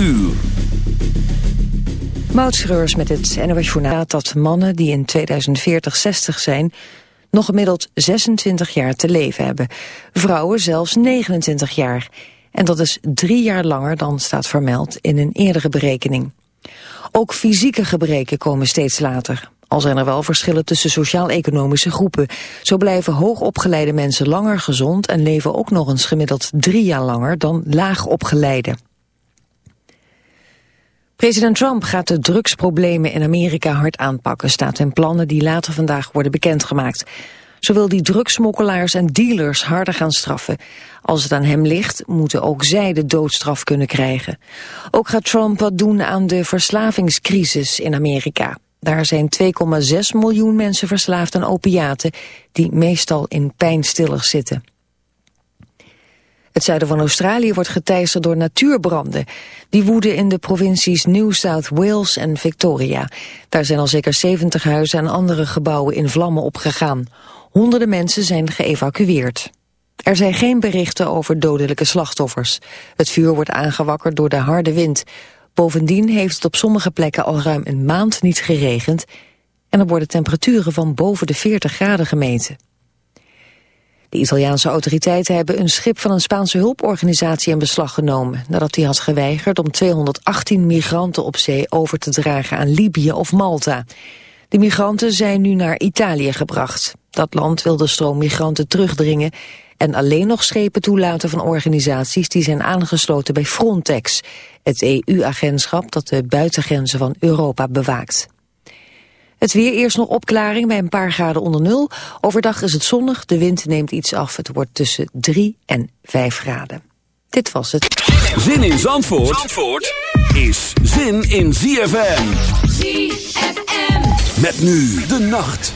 uur. Met het NOS dat mannen die in 2040 60 zijn... nog gemiddeld 26 jaar te leven hebben. Vrouwen zelfs 29 jaar. En dat is drie jaar langer dan staat vermeld in een eerdere berekening. Ook fysieke gebreken komen steeds later. Al zijn er wel verschillen tussen sociaal-economische groepen. Zo blijven hoogopgeleide mensen langer gezond... en leven ook nog eens gemiddeld drie jaar langer dan laagopgeleide. President Trump gaat de drugsproblemen in Amerika hard aanpakken... staat in plannen die later vandaag worden bekendgemaakt. Zo wil die drugsmokkelaars en dealers harder gaan straffen. Als het aan hem ligt, moeten ook zij de doodstraf kunnen krijgen. Ook gaat Trump wat doen aan de verslavingscrisis in Amerika. Daar zijn 2,6 miljoen mensen verslaafd aan opiaten... die meestal in pijnstillers zitten. Het zuiden van Australië wordt geteisterd door natuurbranden. Die woeden in de provincies New South Wales en Victoria. Daar zijn al zeker 70 huizen en andere gebouwen in vlammen opgegaan. Honderden mensen zijn geëvacueerd. Er zijn geen berichten over dodelijke slachtoffers. Het vuur wordt aangewakkerd door de harde wind. Bovendien heeft het op sommige plekken al ruim een maand niet geregend... en er worden temperaturen van boven de 40 graden gemeten. De Italiaanse autoriteiten hebben een schip van een Spaanse hulporganisatie in beslag genomen... nadat hij had geweigerd om 218 migranten op zee over te dragen aan Libië of Malta. De migranten zijn nu naar Italië gebracht. Dat land wil de stroom migranten terugdringen en alleen nog schepen toelaten van organisaties die zijn aangesloten bij Frontex, het EU-agentschap dat de buitengrenzen van Europa bewaakt. Het weer eerst nog opklaring bij een paar graden onder nul. Overdag is het zonnig, de wind neemt iets af. Het wordt tussen 3 en 5 graden. Dit was het. Zin in Zandvoort, Zandvoort is zin in ZFM. ZFM. Met nu de nacht.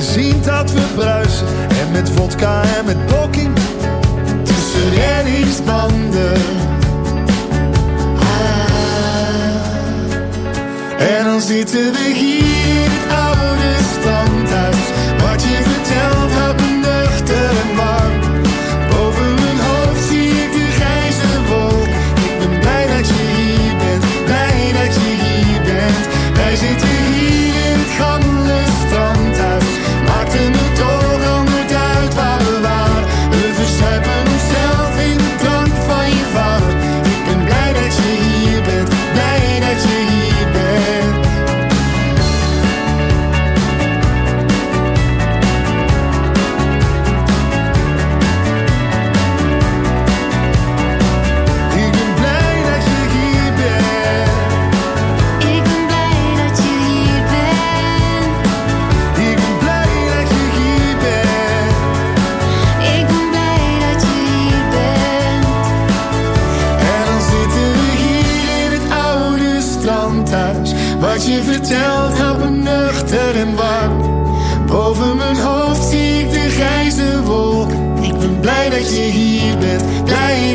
zien dat we bruisen. En met vodka en met poking tussen reddingsbanden. Ah. En dan zitten we hier in het oude standhuis. Wat je vertelt houdt me nuchter en warm. Boven mijn hoofd zie ik de grijze wolk. Ik ben blij dat je hier bent, blij dat je hier bent. Zitten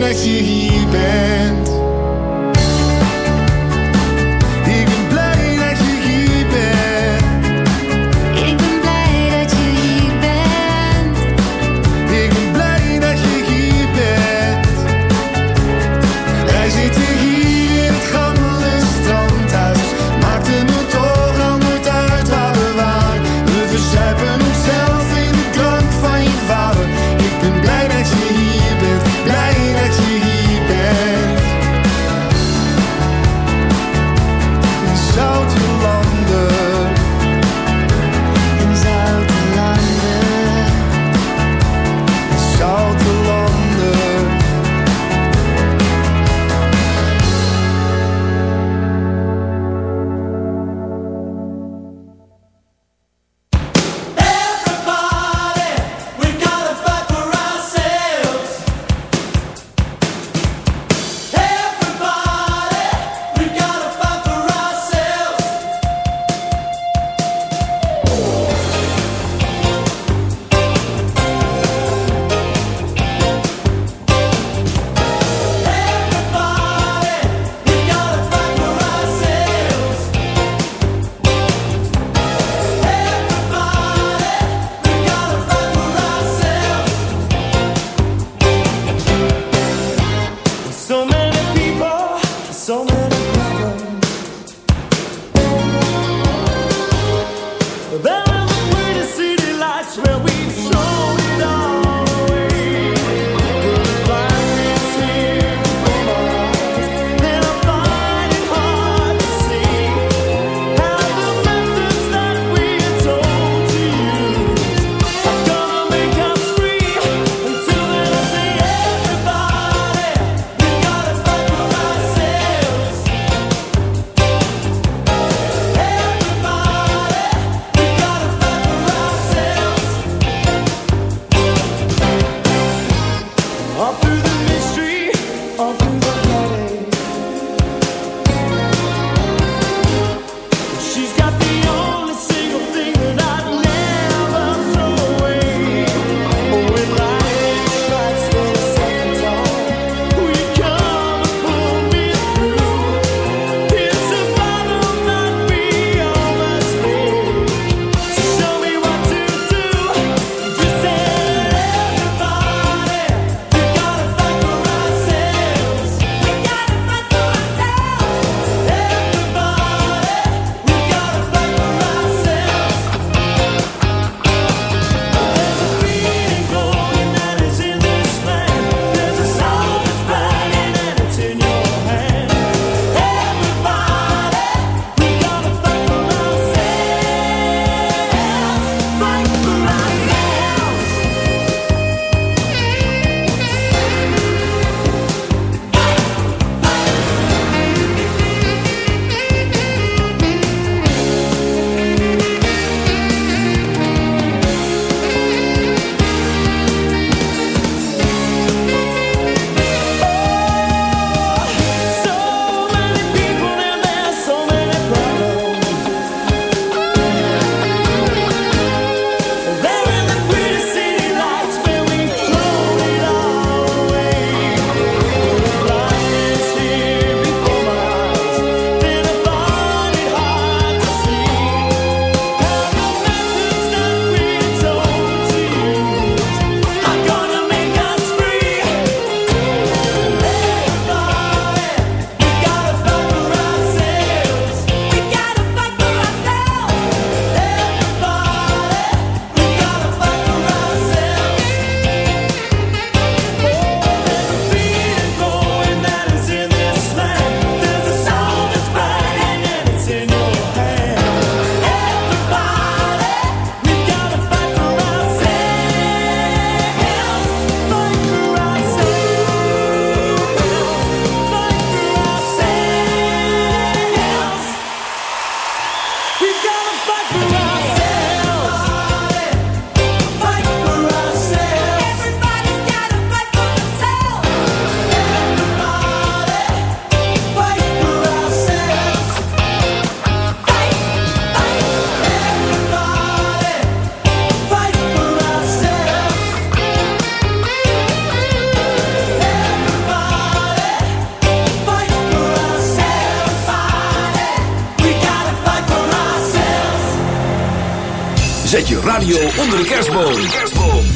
dat je hier bent.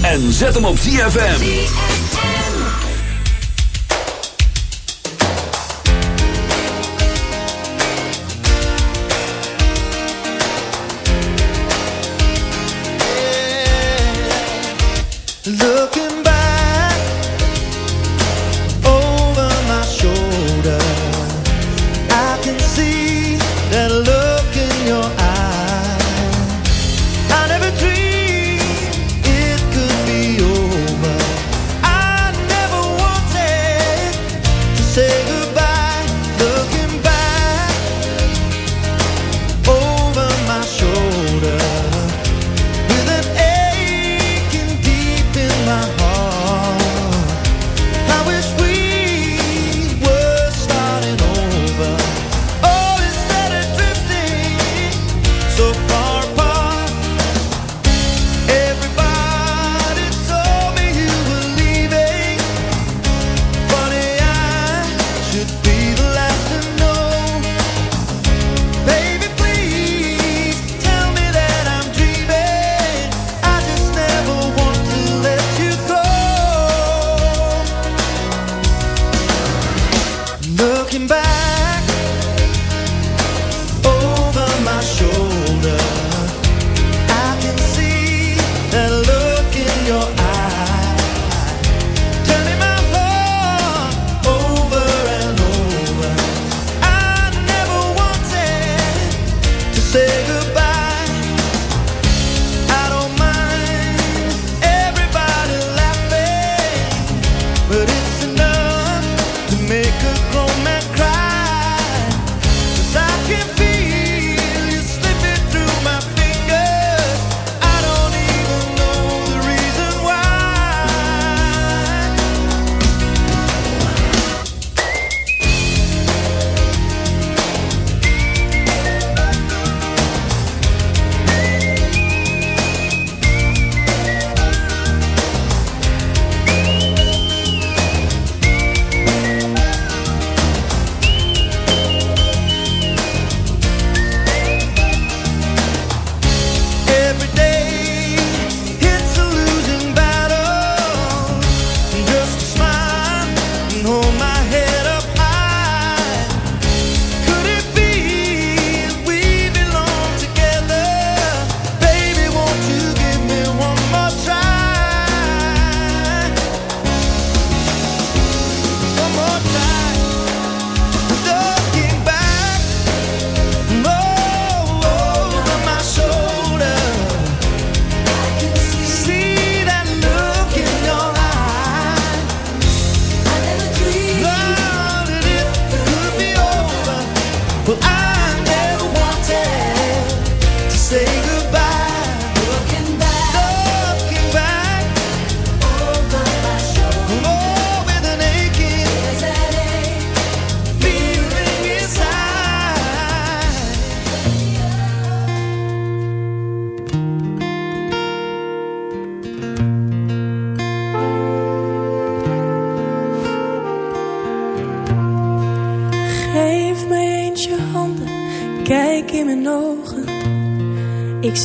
En zet hem op ZFM.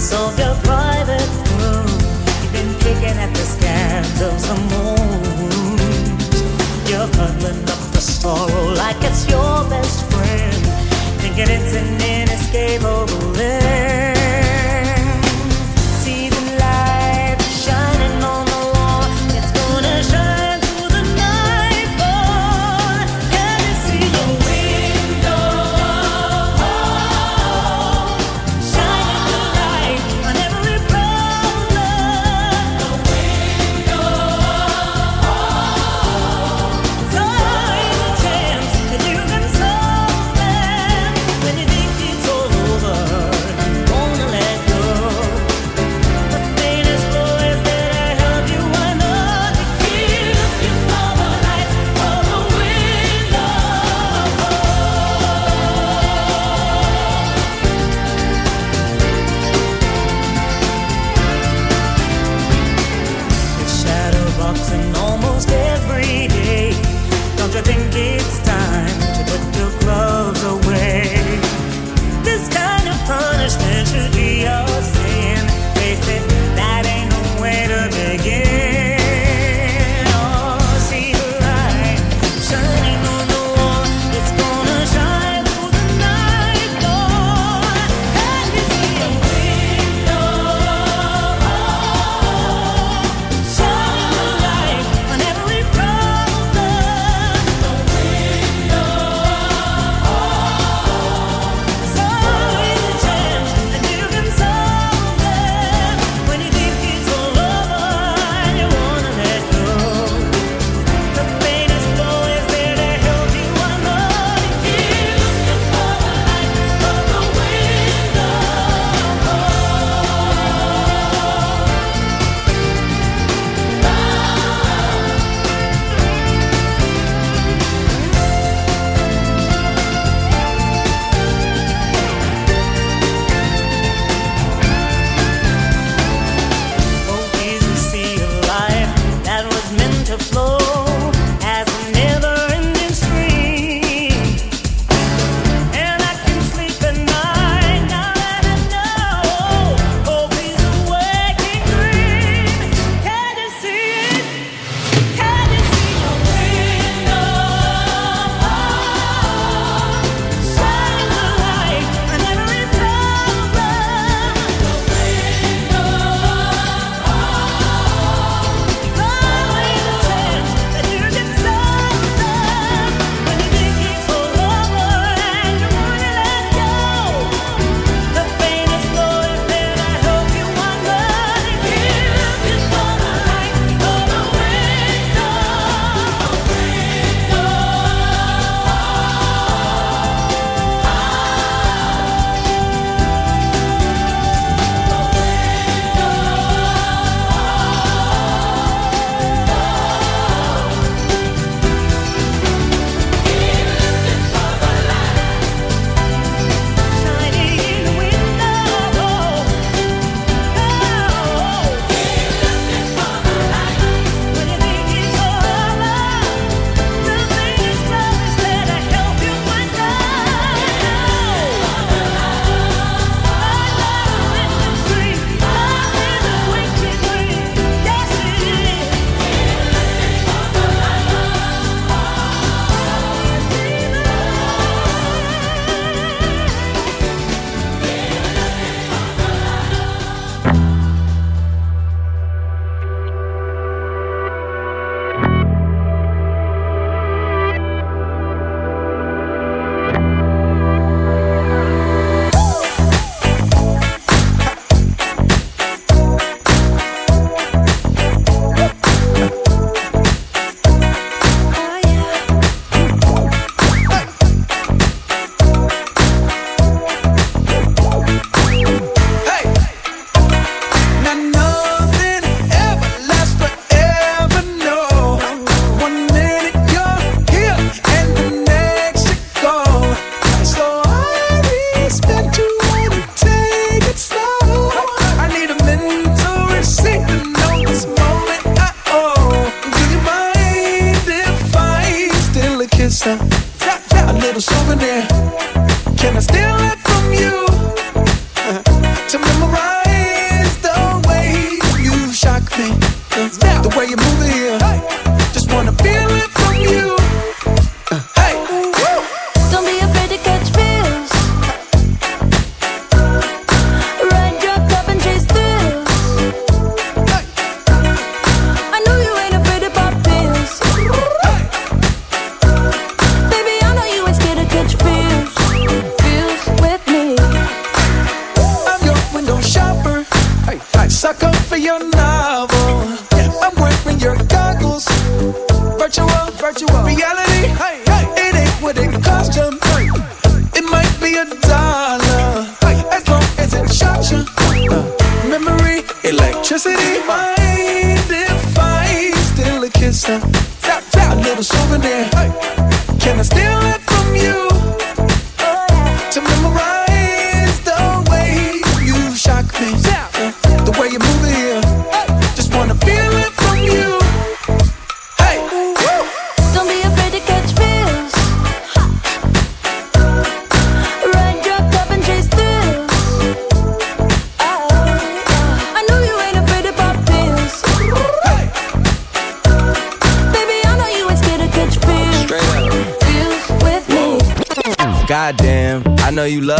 darkness of your private room. You've been kicking at the scandals of moons. You're huddling up the sorrow like it's your best friend, thinking it's enough. Your novel. I'm wearing your goggles. Virtual, virtual reality. It ain't what it cost you. It might be a dollar. As long as it shocks you. Uh, memory, electricity. You love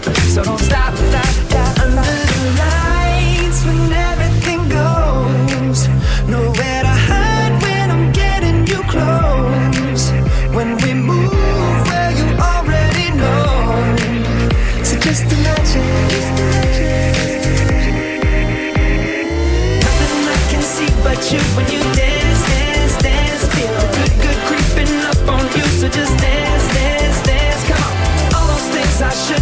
so don't stop, stop, stop. Under the lights when everything goes nowhere to hide when I'm getting you close. When we move where you already know. So. Just imagine. Nothing I can see but you when you dance, dance, dance. Feel good, good creeping up on you. So just dance, dance, dance. Come on. All those things I should.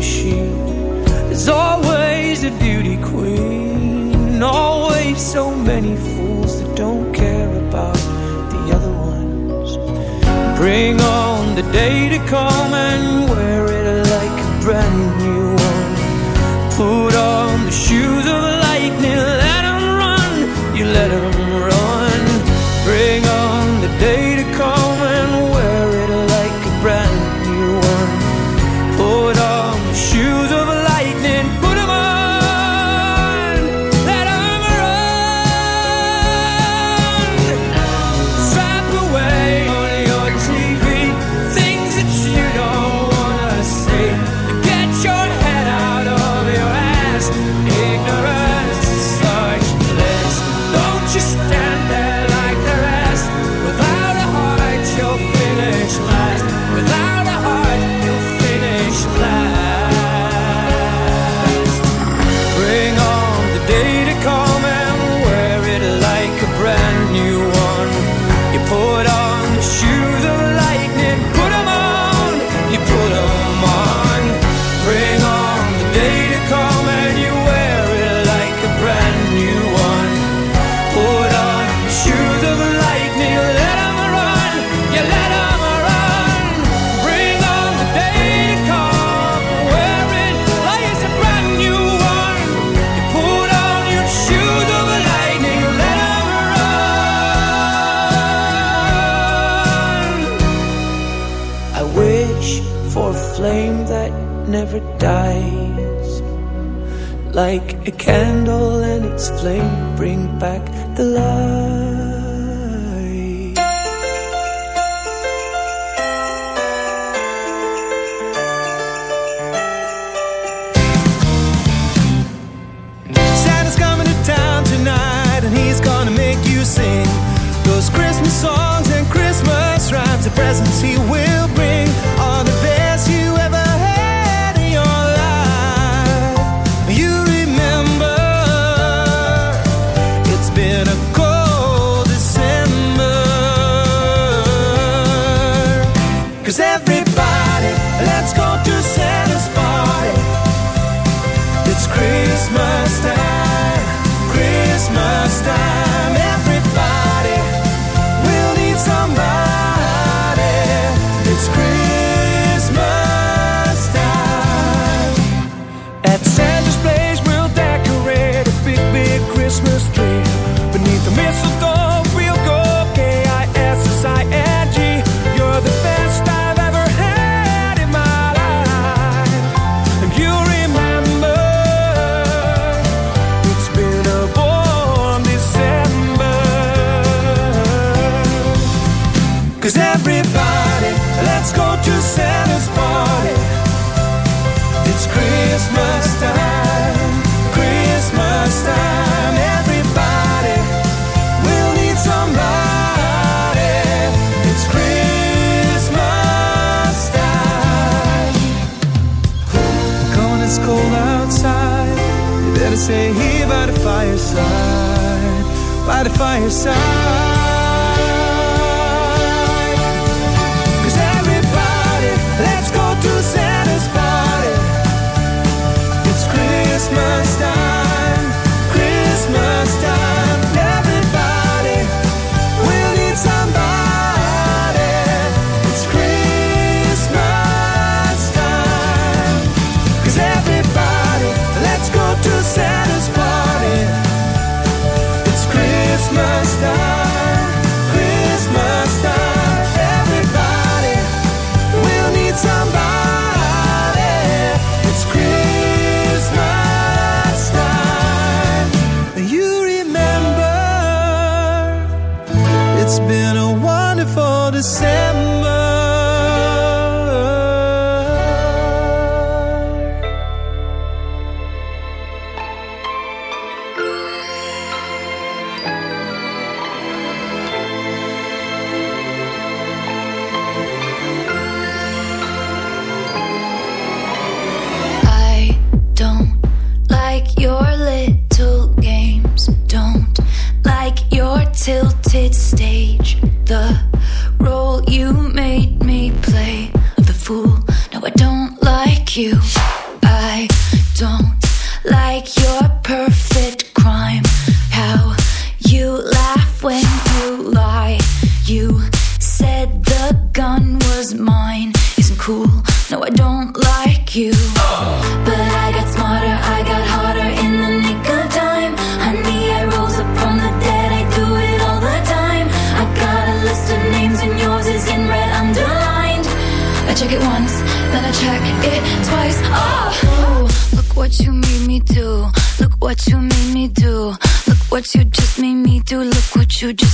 a shield. There's always a beauty queen, always so many fools that don't care about the other ones. Bring on the day to come and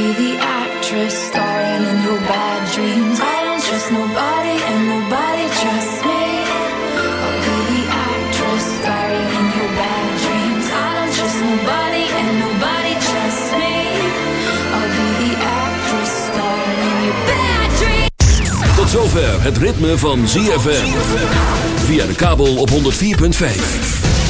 be the actress starring in your bad dreams. I don't trust nobody, and nobody trusts me. I'll be the actress starring in your bad dreams. I don't trust nobody, and nobody trusts me. I'll be the actress starring in your bad dreams. Tot zover het ritme van ZFM. Via de kabel op 104.5.